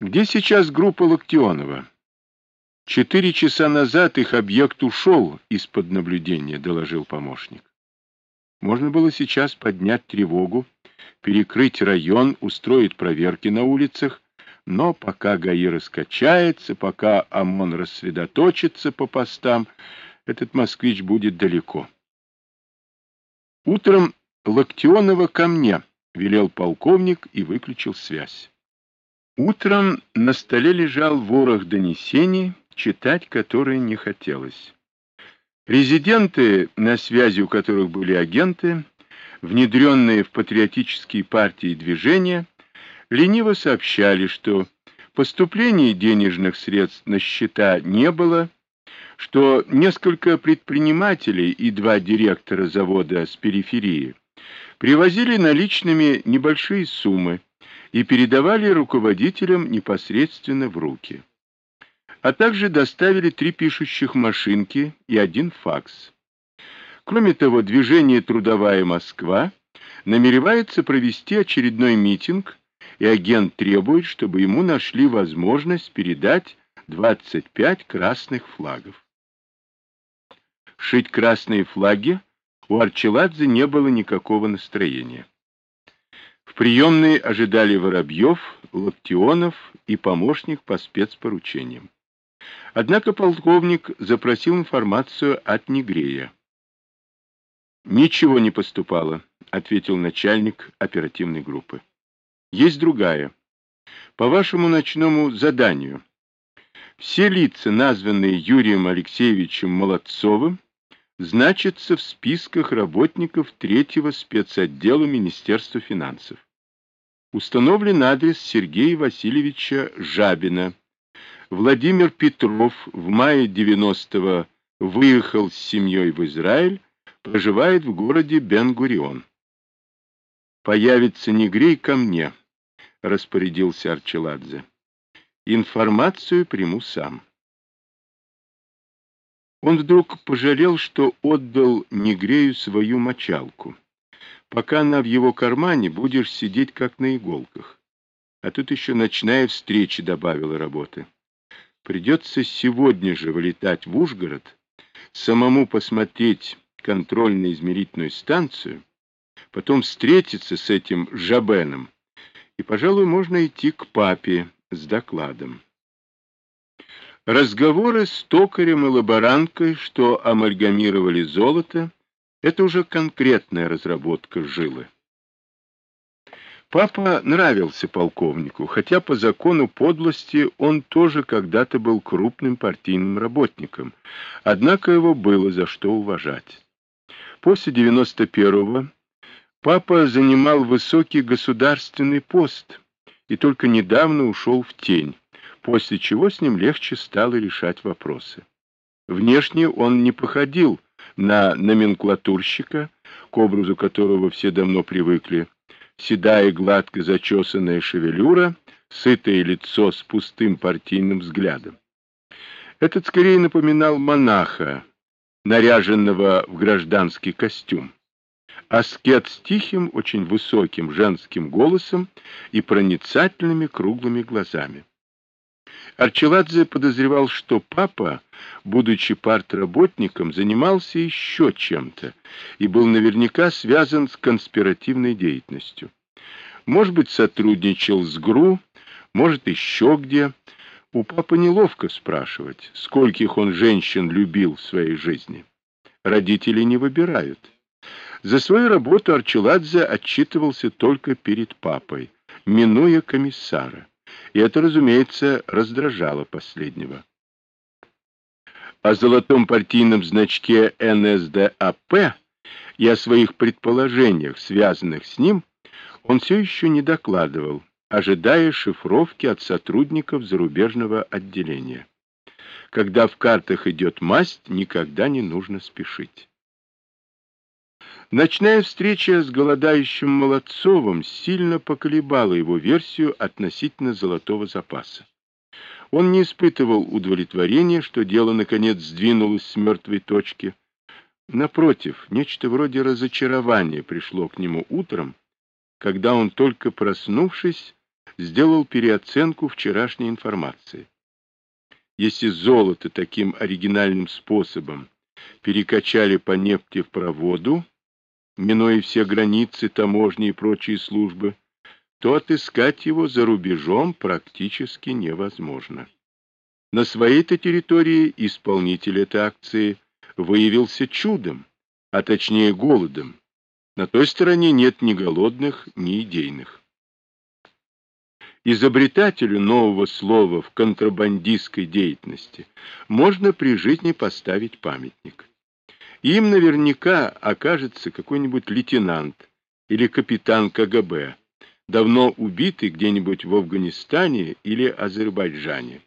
Где сейчас группа Локтионова? Четыре часа назад их объект ушел из-под наблюдения, доложил помощник. Можно было сейчас поднять тревогу, перекрыть район, устроить проверки на улицах, но пока ГАИ раскачается, пока ОМОН рассредоточится по постам, этот москвич будет далеко. Утром Локтионова ко мне, велел полковник и выключил связь. Утром на столе лежал ворох донесений, читать которые не хотелось. Президенты, на связи у которых были агенты, внедренные в патриотические партии и движения, лениво сообщали, что поступлений денежных средств на счета не было, что несколько предпринимателей и два директора завода с периферии привозили наличными небольшие суммы, и передавали руководителям непосредственно в руки. А также доставили три пишущих машинки и один факс. Кроме того, движение «Трудовая Москва» намеревается провести очередной митинг, и агент требует, чтобы ему нашли возможность передать 25 красных флагов. Шить красные флаги у Арчеладзе не было никакого настроения. Приемной ожидали Воробьев, Локтионов и помощник по спецпоручениям. Однако полковник запросил информацию от Негрея. «Ничего не поступало», — ответил начальник оперативной группы. «Есть другая. По вашему ночному заданию. Все лица, названные Юрием Алексеевичем Молодцовым, значится в списках работников третьего спецотдела Министерства финансов. Установлен адрес Сергея Васильевича Жабина. Владимир Петров в мае 90-го выехал с семьей в Израиль, проживает в городе Бен-Гурион. «Появится негрей ко мне», — распорядился Арчеладзе. «Информацию приму сам». Он вдруг пожалел, что отдал Негрею свою мочалку. Пока она в его кармане, будешь сидеть как на иголках. А тут еще ночная встреча добавила работы. Придется сегодня же вылетать в Ужгород, самому посмотреть контрольно-измерительную станцию, потом встретиться с этим Жабеном, и, пожалуй, можно идти к папе с докладом. Разговоры с токарем и лаборанткой, что амальгамировали золото, это уже конкретная разработка жилы. Папа нравился полковнику, хотя по закону подлости он тоже когда-то был крупным партийным работником, однако его было за что уважать. После 91-го папа занимал высокий государственный пост и только недавно ушел в тень после чего с ним легче стало решать вопросы. Внешне он не походил на номенклатурщика, к образу которого все давно привыкли. Седая, гладко зачесанная шевелюра, сытое лицо с пустым партийным взглядом. Этот скорее напоминал монаха, наряженного в гражданский костюм. Аскет с тихим, очень высоким женским голосом и проницательными круглыми глазами. Арчеладзе подозревал, что папа, будучи партработником, занимался еще чем-то и был наверняка связан с конспиративной деятельностью. Может быть, сотрудничал с ГРУ, может, еще где. У папы неловко спрашивать, скольких он женщин любил в своей жизни. Родители не выбирают. За свою работу Арчеладзе отчитывался только перед папой, минуя комиссара и это, разумеется, раздражало последнего. О золотом партийном значке НСДАП и о своих предположениях, связанных с ним, он все еще не докладывал, ожидая шифровки от сотрудников зарубежного отделения. Когда в картах идет масть, никогда не нужно спешить. Ночная встреча с голодающим Молодцовым сильно поколебала его версию относительно золотого запаса. Он не испытывал удовлетворения, что дело, наконец, сдвинулось с мертвой точки. Напротив, нечто вроде разочарования пришло к нему утром, когда он, только проснувшись, сделал переоценку вчерашней информации. Если золото таким оригинальным способом перекачали по нефтепроводу, минуя все границы, таможни и прочие службы, то отыскать его за рубежом практически невозможно. На своей-то территории исполнитель этой акции выявился чудом, а точнее голодом. На той стороне нет ни голодных, ни идейных. Изобретателю нового слова в контрабандистской деятельности можно при жизни поставить памятник. Им наверняка окажется какой-нибудь лейтенант или капитан КГБ, давно убитый где-нибудь в Афганистане или Азербайджане.